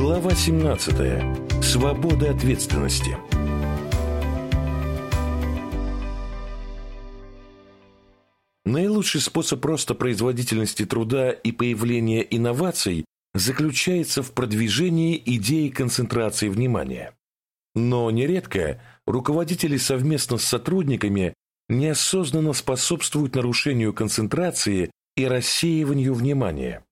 Глава 17. Свобода ответственности. Наилучший способ роста производительности труда и появления инноваций заключается в продвижении идеи концентрации внимания. Но нередко руководители совместно с сотрудниками неосознанно способствуют нарушению концентрации и рассеиванию внимания.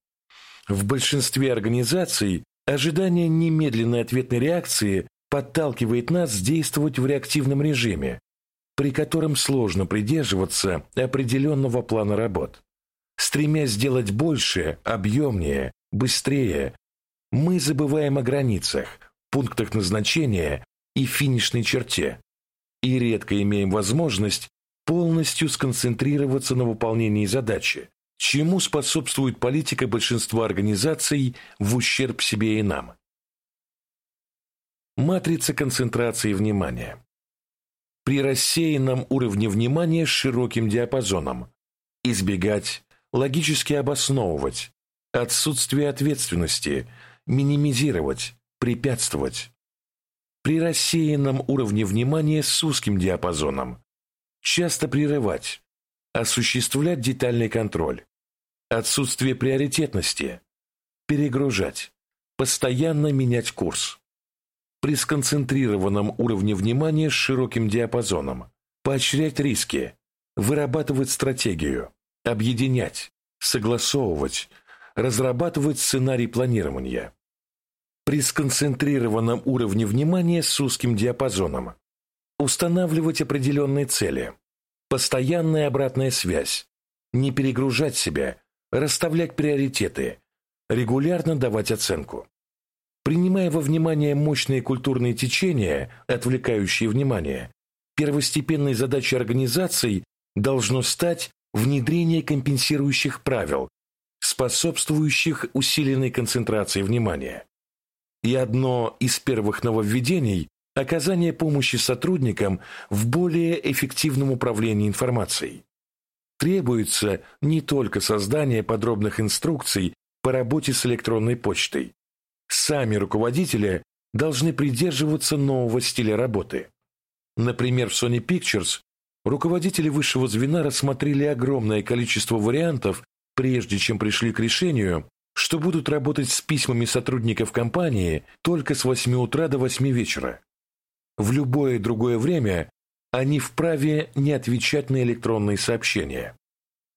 В большинстве организаций ожидание немедленной ответной реакции подталкивает нас действовать в реактивном режиме, при котором сложно придерживаться определенного плана работ. Стремясь сделать больше, объемнее, быстрее, мы забываем о границах, пунктах назначения и финишной черте и редко имеем возможность полностью сконцентрироваться на выполнении задачи, чему способствует политика большинства организаций в ущерб себе и нам. Матрица концентрации внимания. При рассеянном уровне внимания с широким диапазоном избегать, логически обосновывать, отсутствие ответственности, минимизировать, препятствовать. При рассеянном уровне внимания с узким диапазоном часто прерывать, осуществлять детальный контроль, отсутствие приоритетности, перегружать, постоянно менять курс. При сконцентрированном уровне внимания с широким диапазоном поощрять риски, вырабатывать стратегию, объединять, согласовывать, разрабатывать сценарий планирования. При сконцентрированном уровне внимания с узким диапазоном устанавливать определенные цели, Постоянная обратная связь. Не перегружать себя, расставлять приоритеты, регулярно давать оценку. Принимая во внимание мощные культурные течения, отвлекающие внимание, первостепенной задачей организаций должно стать внедрение компенсирующих правил, способствующих усиленной концентрации внимания. И одно из первых нововведений оказание помощи сотрудникам в более эффективном управлении информацией. Требуется не только создание подробных инструкций по работе с электронной почтой. Сами руководители должны придерживаться нового стиля работы. Например, в Sony Pictures руководители высшего звена рассмотрели огромное количество вариантов, прежде чем пришли к решению, что будут работать с письмами сотрудников компании только с 8 утра до 8 вечера. В любое другое время они вправе не отвечать на электронные сообщения.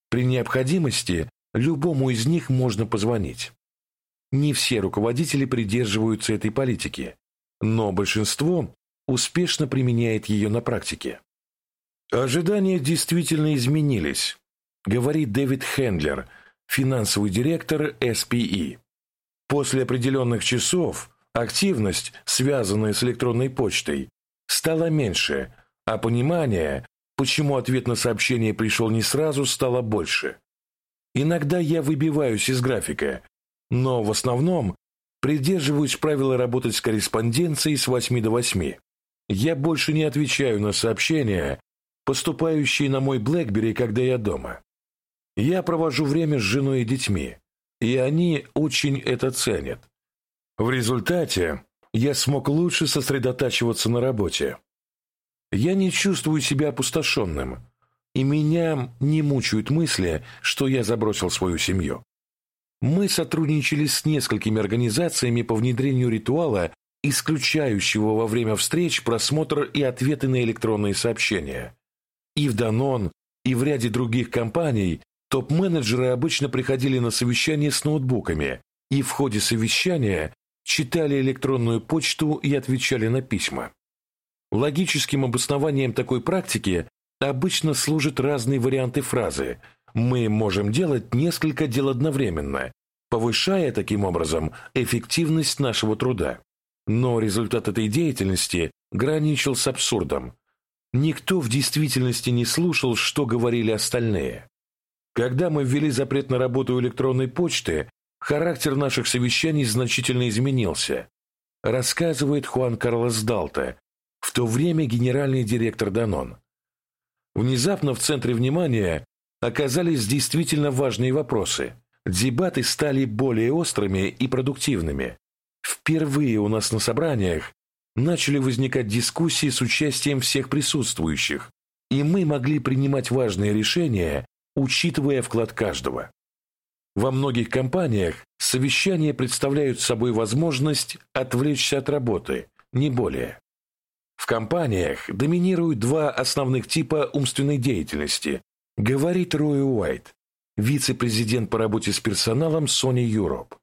При необходимости любому из них можно позвонить. Не все руководители придерживаются этой политики, но большинство успешно применяет ее на практике. Ожидания действительно изменились, говорит Дэвид Хендлер, финансовый директор SPE. После определенных часов Активность, связанная с электронной почтой, стала меньше, а понимание, почему ответ на сообщение пришел не сразу, стало больше. Иногда я выбиваюсь из графика, но в основном придерживаюсь правила работать с корреспонденцией с 8 до 8. Я больше не отвечаю на сообщения, поступающие на мой BlackBerry, когда я дома. Я провожу время с женой и детьми, и они очень это ценят. В результате я смог лучше сосредотачиваться на работе. Я не чувствую себя опустошенным, и меня не мучают мысли, что я забросил свою семью. Мы сотрудничали с несколькими организациями по внедрению ритуала, исключающего во время встреч просмотр и ответы на электронные сообщения. И в Данон, и в ряде других компаний топ-менеджеры обычно приходили на совещание с ноутбуками, и в ходе совещания читали электронную почту и отвечали на письма. Логическим обоснованием такой практики обычно служат разные варианты фразы «мы можем делать несколько дел одновременно», повышая таким образом эффективность нашего труда. Но результат этой деятельности граничил с абсурдом. Никто в действительности не слушал, что говорили остальные. Когда мы ввели запрет на работу электронной почты, Характер наших совещаний значительно изменился, рассказывает Хуан Карлос Далта, в то время генеральный директор Данон. Внезапно в центре внимания оказались действительно важные вопросы. Дебаты стали более острыми и продуктивными. Впервые у нас на собраниях начали возникать дискуссии с участием всех присутствующих, и мы могли принимать важные решения, учитывая вклад каждого. Во многих компаниях совещания представляют собой возможность отвлечься от работы, не более. В компаниях доминируют два основных типа умственной деятельности, говорит Рой Уайт, вице-президент по работе с персоналом Sony Europe.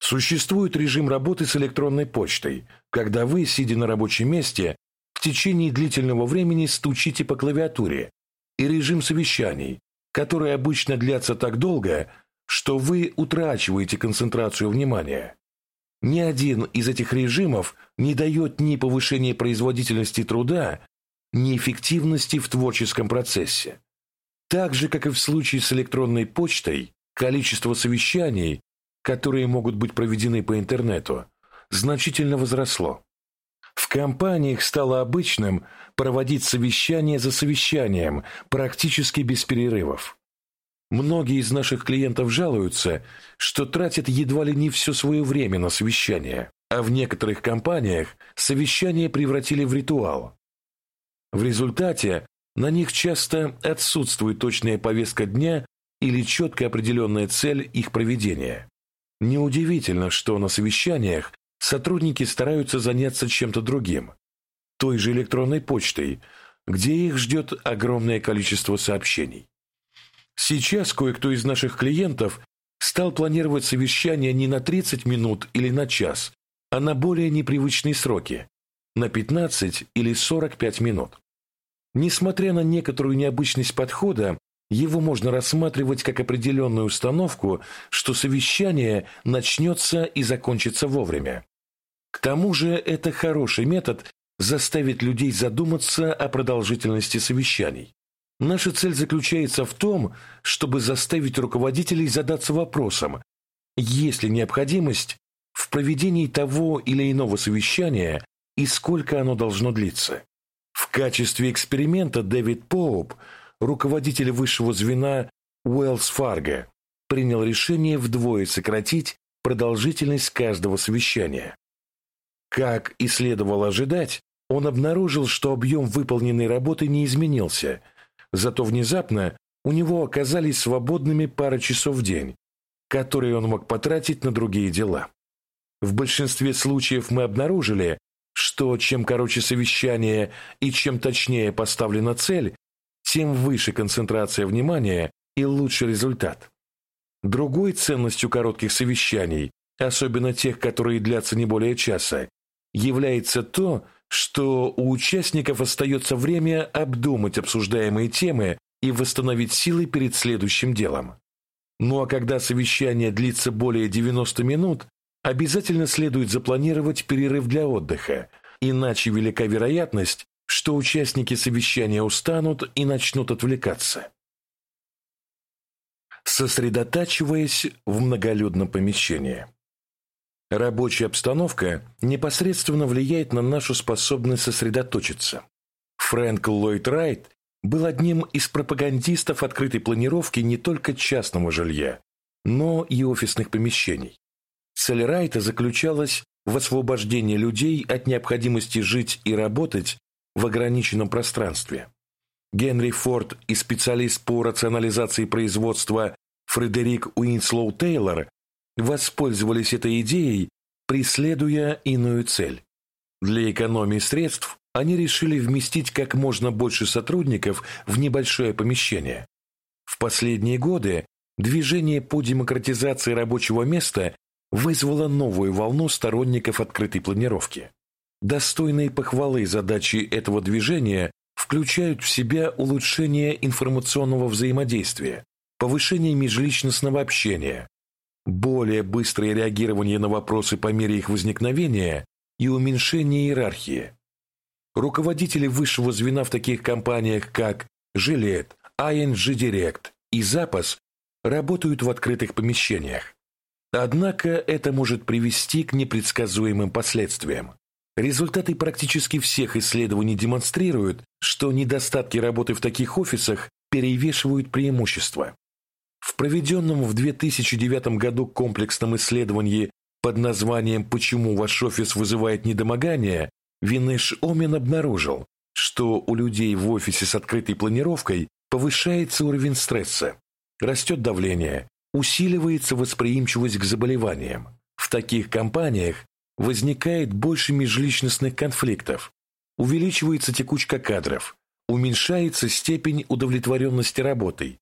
Существует режим работы с электронной почтой, когда вы, сидя на рабочем месте, в течение длительного времени стучите по клавиатуре, и режим совещаний, который обычно длятся так долго, что вы утрачиваете концентрацию внимания. Ни один из этих режимов не дает ни повышения производительности труда, ни эффективности в творческом процессе. Так же, как и в случае с электронной почтой, количество совещаний, которые могут быть проведены по интернету, значительно возросло. В компаниях стало обычным проводить совещание за совещанием, практически без перерывов. Многие из наших клиентов жалуются, что тратят едва ли не все свое время на совещания, а в некоторых компаниях совещания превратили в ритуал. В результате на них часто отсутствует точная повестка дня или четко определенная цель их проведения. Неудивительно, что на совещаниях сотрудники стараются заняться чем-то другим, той же электронной почтой, где их ждет огромное количество сообщений. Сейчас кое-кто из наших клиентов стал планировать совещание не на 30 минут или на час, а на более непривычные сроки – на 15 или 45 минут. Несмотря на некоторую необычность подхода, его можно рассматривать как определенную установку, что совещание начнется и закончится вовремя. К тому же это хороший метод заставить людей задуматься о продолжительности совещаний. Наша цель заключается в том, чтобы заставить руководителей задаться вопросом, есть ли необходимость в проведении того или иного совещания и сколько оно должно длиться. В качестве эксперимента Дэвид Поуп, руководитель высшего звена Уэллс Фарго, принял решение вдвое сократить продолжительность каждого совещания. Как и следовало ожидать, он обнаружил, что объем выполненной работы не изменился – Зато внезапно у него оказались свободными пара часов в день, которые он мог потратить на другие дела. В большинстве случаев мы обнаружили, что чем короче совещание и чем точнее поставлена цель, тем выше концентрация внимания и лучше результат. Другой ценностью коротких совещаний, особенно тех, которые длятся не более часа, является то, что у участников остается время обдумать обсуждаемые темы и восстановить силы перед следующим делом. Ну а когда совещание длится более 90 минут, обязательно следует запланировать перерыв для отдыха, иначе велика вероятность, что участники совещания устанут и начнут отвлекаться. Сосредотачиваясь в многолюдном помещении. Рабочая обстановка непосредственно влияет на нашу способность сосредоточиться. Фрэнк Ллойд Райт был одним из пропагандистов открытой планировки не только частного жилья, но и офисных помещений. Цель Райта заключалась в освобождении людей от необходимости жить и работать в ограниченном пространстве. Генри Форд и специалист по рационализации производства Фредерик Уинслоу Тейлор воспользовались этой идеей, преследуя иную цель. Для экономии средств они решили вместить как можно больше сотрудников в небольшое помещение. В последние годы движение по демократизации рабочего места вызвало новую волну сторонников открытой планировки. Достойные похвалы задачи этого движения включают в себя улучшение информационного взаимодействия, повышение межличностного общения, более быстрое реагирование на вопросы по мере их возникновения и уменьшение иерархии. Руководители высшего звена в таких компаниях, как Жилет, ING Direct и Запас, работают в открытых помещениях. Однако это может привести к непредсказуемым последствиям. Результаты практически всех исследований демонстрируют, что недостатки работы в таких офисах перевешивают преимущества. В проведенном в 2009 году комплексном исследовании под названием «Почему ваш офис вызывает недомогание» Винеш Омен обнаружил, что у людей в офисе с открытой планировкой повышается уровень стресса, растет давление, усиливается восприимчивость к заболеваниям. В таких компаниях возникает больше межличностных конфликтов, увеличивается текучка кадров, уменьшается степень удовлетворенности работой,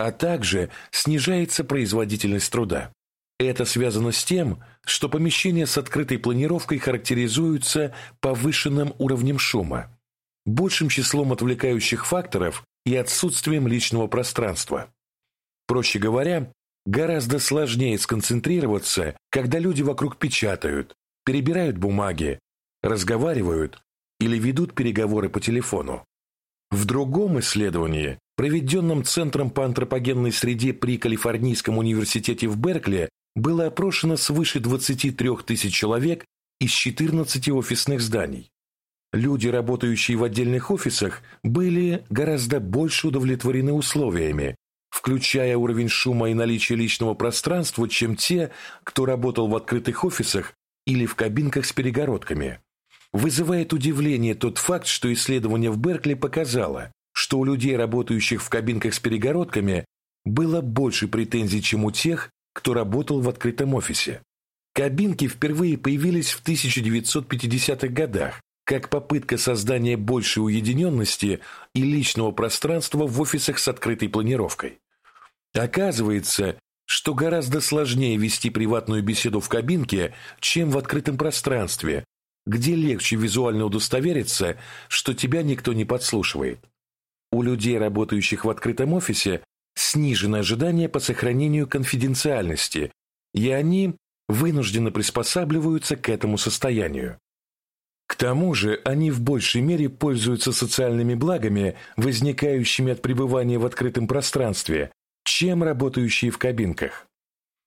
а также снижается производительность труда. Это связано с тем, что помещения с открытой планировкой характеризуются повышенным уровнем шума, большим числом отвлекающих факторов и отсутствием личного пространства. Проще говоря, гораздо сложнее сконцентрироваться, когда люди вокруг печатают, перебирают бумаги, разговаривают или ведут переговоры по телефону. В другом исследовании, проведенном Центром по антропогенной среде при Калифорнийском университете в Беркли, было опрошено свыше 23 тысяч человек из 14 офисных зданий. Люди, работающие в отдельных офисах, были гораздо больше удовлетворены условиями, включая уровень шума и наличие личного пространства, чем те, кто работал в открытых офисах или в кабинках с перегородками. Вызывает удивление тот факт, что исследование в Беркли показало, что у людей, работающих в кабинках с перегородками, было больше претензий, чем у тех, кто работал в открытом офисе. Кабинки впервые появились в 1950-х годах, как попытка создания большей уединенности и личного пространства в офисах с открытой планировкой. Оказывается, что гораздо сложнее вести приватную беседу в кабинке, чем в открытом пространстве, где легче визуально удостовериться, что тебя никто не подслушивает. У людей, работающих в открытом офисе, снижено ожидание по сохранению конфиденциальности, и они вынужденно приспосабливаются к этому состоянию. К тому же они в большей мере пользуются социальными благами, возникающими от пребывания в открытом пространстве, чем работающие в кабинках.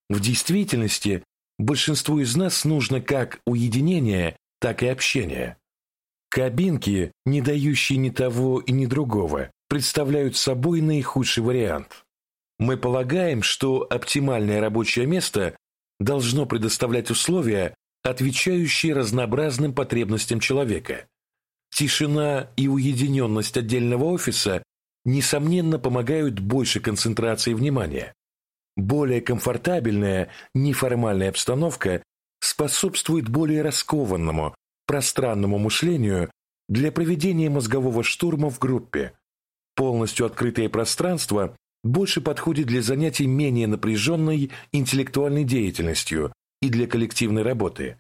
В действительности большинству из нас нужно как уединение, так и общение. Кабинки, не дающие ни того и ни другого, представляют собой наихудший вариант. Мы полагаем, что оптимальное рабочее место должно предоставлять условия, отвечающие разнообразным потребностям человека. Тишина и уединенность отдельного офиса, несомненно, помогают больше концентрации внимания. Более комфортабельная, неформальная обстановка способствует более раскованному, пространному мышлению для проведения мозгового штурма в группе. Полностью открытое пространство больше подходит для занятий менее напряженной интеллектуальной деятельностью и для коллективной работы.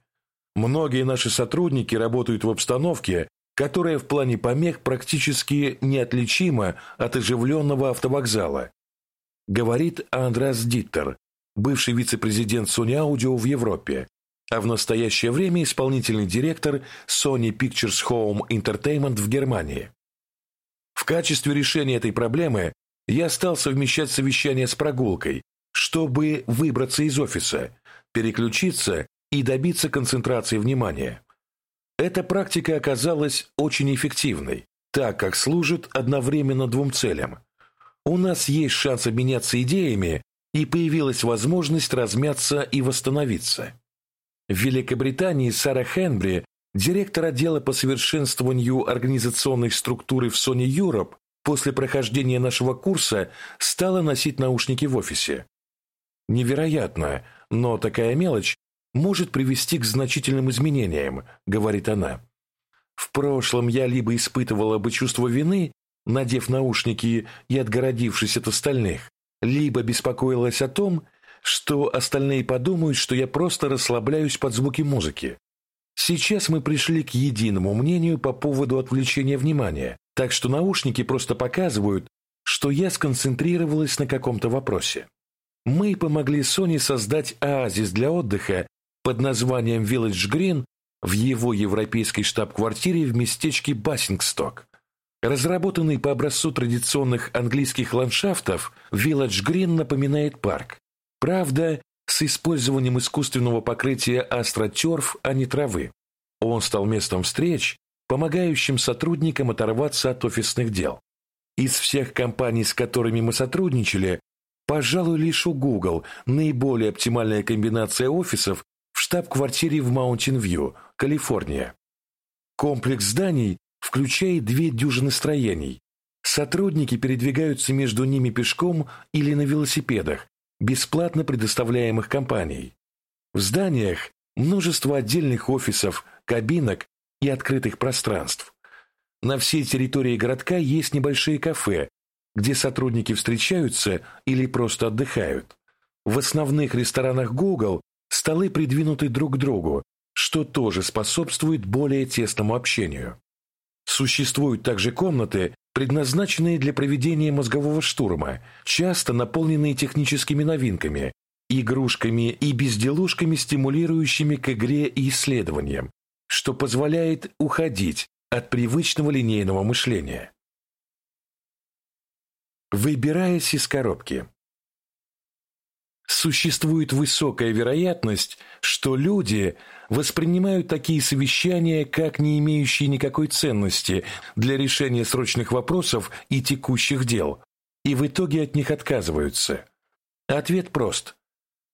Многие наши сотрудники работают в обстановке, которая в плане помех практически неотличима от оживленного автовокзала, говорит Андрас Диттер, бывший вице-президент Sony Audio в Европе, а в настоящее время исполнительный директор Sony Pictures Home Entertainment в Германии. В качестве решения этой проблемы я стал совмещать совещание с прогулкой, чтобы выбраться из офиса, переключиться и добиться концентрации внимания. Эта практика оказалась очень эффективной, так как служит одновременно двум целям. У нас есть шанс обменяться идеями, и появилась возможность размяться и восстановиться. В Великобритании Сара Хенбри, директор отдела по совершенствованию организационной структуры в Sony Europe, после прохождения нашего курса стала носить наушники в офисе. Невероятно, но такая мелочь может привести к значительным изменениям, говорит она. В прошлом я либо испытывала бы чувство вины, надев наушники и отгородившись от остальных, либо беспокоилась о том, что остальные подумают, что я просто расслабляюсь под звуки музыки. Сейчас мы пришли к единому мнению по поводу отвлечения внимания, так что наушники просто показывают, что я сконцентрировалась на каком-то вопросе. Мы помогли Sony создать оазис для отдыха под названием Village Green в его европейской штаб-квартире в местечке Бассингсток. Разработанный по образцу традиционных английских ландшафтов, Village Green напоминает парк. Правда, с использованием искусственного покрытия астротерф, а не травы. Он стал местом встреч, помогающим сотрудникам оторваться от офисных дел. Из всех компаний, с которыми мы сотрудничали, пожалуй, лишь у Google наиболее оптимальная комбинация офисов в штаб-квартире в Маунтин-Вью, Калифорния. Комплекс зданий включает две дюжины строений. Сотрудники передвигаются между ними пешком или на велосипедах, бесплатно предоставляемых компанией. В зданиях множество отдельных офисов, кабинок и открытых пространств. На всей территории городка есть небольшие кафе, где сотрудники встречаются или просто отдыхают. В основных ресторанах Google столы придвинуты друг к другу, что тоже способствует более тесному общению. Существуют также комнаты, предназначенные для проведения мозгового штурма, часто наполненные техническими новинками, игрушками и безделушками, стимулирующими к игре и исследованиям, что позволяет уходить от привычного линейного мышления. Выбираясь из коробки. Существует высокая вероятность, что люди воспринимают такие совещания как не имеющие никакой ценности для решения срочных вопросов и текущих дел, и в итоге от них отказываются. Ответ прост.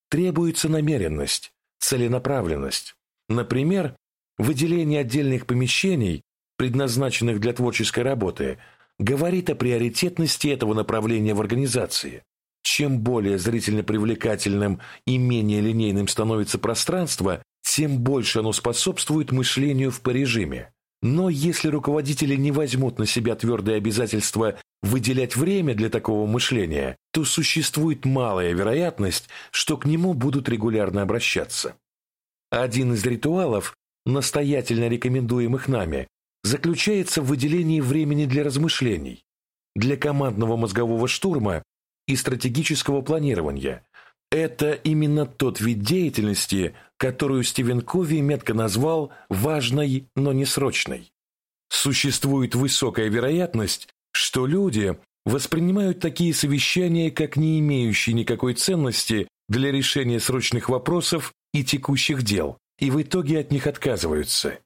Требуется намеренность, целенаправленность. Например, выделение отдельных помещений, предназначенных для творческой работы – говорит о приоритетности этого направления в организации. Чем более зрительно привлекательным и менее линейным становится пространство, тем больше оно способствует мышлению в порежиме. Но если руководители не возьмут на себя твердое обязательство выделять время для такого мышления, то существует малая вероятность, что к нему будут регулярно обращаться. Один из ритуалов, настоятельно рекомендуемых нами, заключается в выделении времени для размышлений, для командного мозгового штурма и стратегического планирования. Это именно тот вид деятельности, которую Стивен Кови метко назвал «важной, но не срочной». Существует высокая вероятность, что люди воспринимают такие совещания как не имеющие никакой ценности для решения срочных вопросов и текущих дел, и в итоге от них отказываются.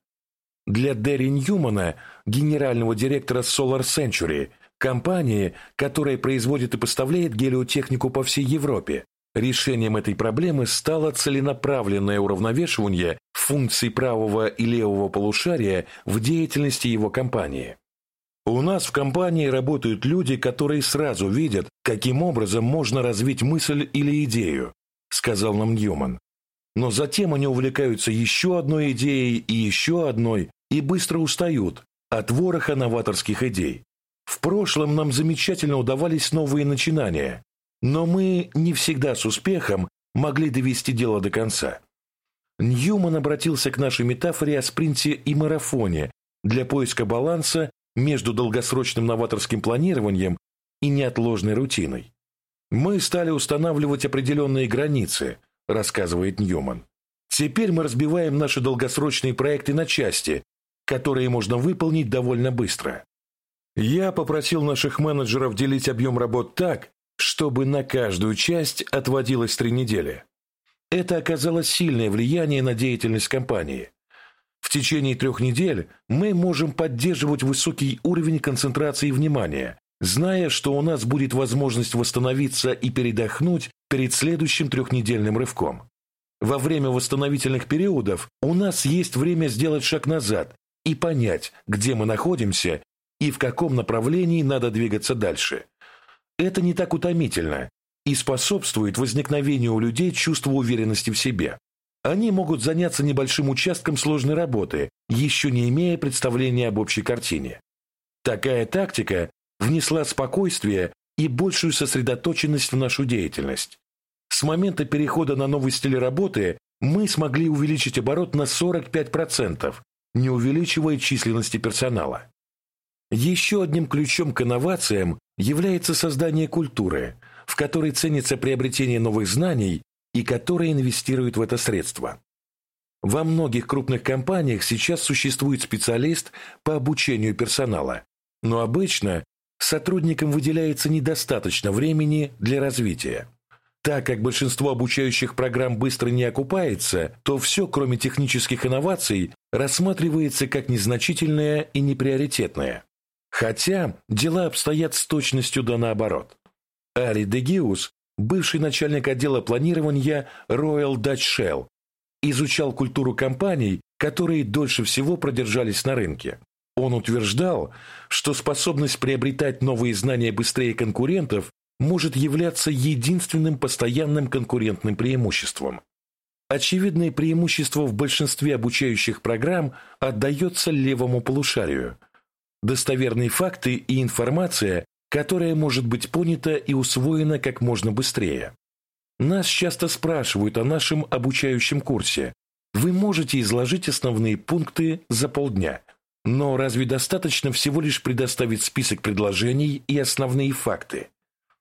Для Дерри Ньюмана, генерального директора Solar Century, компании, которая производит и поставляет гелиотехнику по всей Европе, решением этой проблемы стало целенаправленное уравновешивание функций правого и левого полушария в деятельности его компании. У нас в компании работают люди, которые сразу видят, каким образом можно развить мысль или идею, сказал нам Ньюман. Но затем они увлекаются еще одной идеей и еще одной, и быстро устают от вороха новаторских идей. В прошлом нам замечательно удавались новые начинания, но мы не всегда с успехом могли довести дело до конца. Ньюман обратился к нашей метафоре о спринте и марафоне для поиска баланса между долгосрочным новаторским планированием и неотложной рутиной. Мы стали устанавливать определенные границы – рассказывает Ньюман. Теперь мы разбиваем наши долгосрочные проекты на части, которые можно выполнить довольно быстро. Я попросил наших менеджеров делить объем работ так, чтобы на каждую часть отводилось три недели. Это оказало сильное влияние на деятельность компании. В течение трех недель мы можем поддерживать высокий уровень концентрации внимания, зная, что у нас будет возможность восстановиться и передохнуть перед следующим трехнедельным рывком. Во время восстановительных периодов у нас есть время сделать шаг назад и понять, где мы находимся и в каком направлении надо двигаться дальше. Это не так утомительно и способствует возникновению у людей чувства уверенности в себе. Они могут заняться небольшим участком сложной работы, еще не имея представления об общей картине. Такая тактика внесла спокойствие и большую сосредоточенность в нашу деятельность. С момента перехода на новый стиль работы мы смогли увеличить оборот на 45%, не увеличивая численности персонала. Еще одним ключом к инновациям является создание культуры, в которой ценится приобретение новых знаний и которая инвестирует в это средство. Во многих крупных компаниях сейчас существует специалист по обучению персонала, но обычно сотрудникам выделяется недостаточно времени для развития. Так как большинство обучающих программ быстро не окупается, то все, кроме технических инноваций, рассматривается как незначительное и неприоритетное. Хотя дела обстоят с точностью да наоборот. Ари Дегиус, бывший начальник отдела планирования Royal Dutch Shell, изучал культуру компаний, которые дольше всего продержались на рынке. Он утверждал, что способность приобретать новые знания быстрее конкурентов может являться единственным постоянным конкурентным преимуществом. Очевидное преимущество в большинстве обучающих программ отдается левому полушарию. Достоверные факты и информация, которая может быть понята и усвоена как можно быстрее. Нас часто спрашивают о нашем обучающем курсе. Вы можете изложить основные пункты за полдня. Но разве достаточно всего лишь предоставить список предложений и основные факты?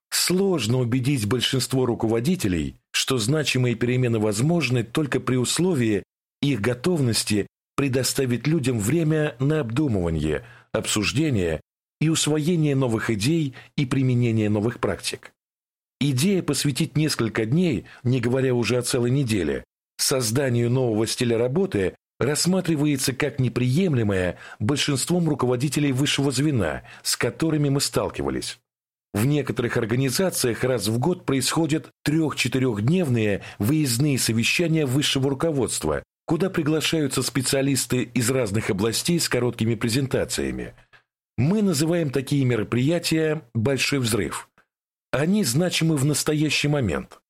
Сложно убедить большинство руководителей, что значимые перемены возможны только при условии их готовности предоставить людям время на обдумывание, обсуждение и усвоение новых идей и применение новых практик. Идея посвятить несколько дней, не говоря уже о целой неделе, созданию нового стиля работы рассматривается как неприемлемая большинством руководителей высшего звена, с которыми мы сталкивались. В некоторых организациях раз в год происходят трех-четырехдневные выездные совещания высшего руководства, куда приглашаются специалисты из разных областей с короткими презентациями. Мы называем такие мероприятия «большой взрыв». Они значимы в настоящий момент.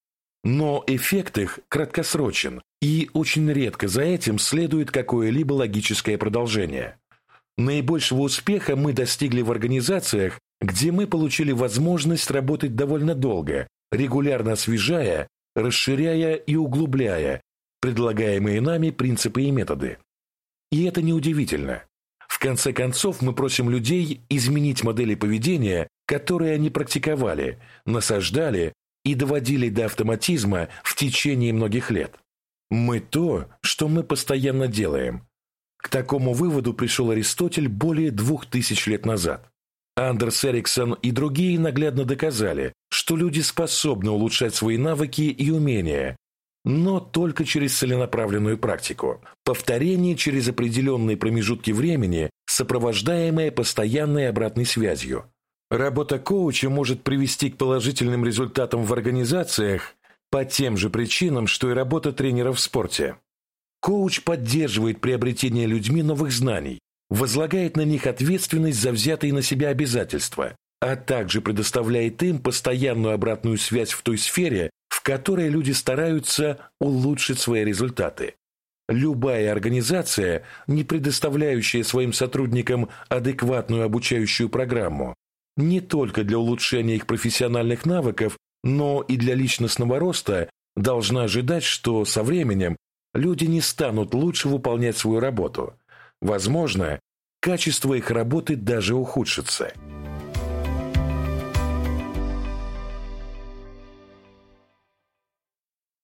Но эффект их краткосрочен, и очень редко за этим следует какое-либо логическое продолжение. Наибольшего успеха мы достигли в организациях, где мы получили возможность работать довольно долго, регулярно освежая, расширяя и углубляя предлагаемые нами принципы и методы. И это неудивительно. В конце концов, мы просим людей изменить модели поведения, которые они практиковали, насаждали и доводили до автоматизма в течение многих лет. Мы то, что мы постоянно делаем. К такому выводу пришел Аристотель более двух тысяч лет назад. Андерс Эриксон и другие наглядно доказали, что люди способны улучшать свои навыки и умения, но только через целенаправленную практику. Повторение через определенные промежутки времени, сопровождаемое постоянной обратной связью. Работа коуча может привести к положительным результатам в организациях по тем же причинам, что и работа тренера в спорте. Коуч поддерживает приобретение людьми новых знаний, возлагает на них ответственность за взятые на себя обязательства, а также предоставляет им постоянную обратную связь в той сфере, в которой люди стараются улучшить свои результаты. Любая организация, не предоставляющая своим сотрудникам адекватную обучающую программу, не только для улучшения их профессиональных навыков, но и для личностного роста, должна ожидать, что со временем люди не станут лучше выполнять свою работу – Возможно, качество их работы даже ухудшится –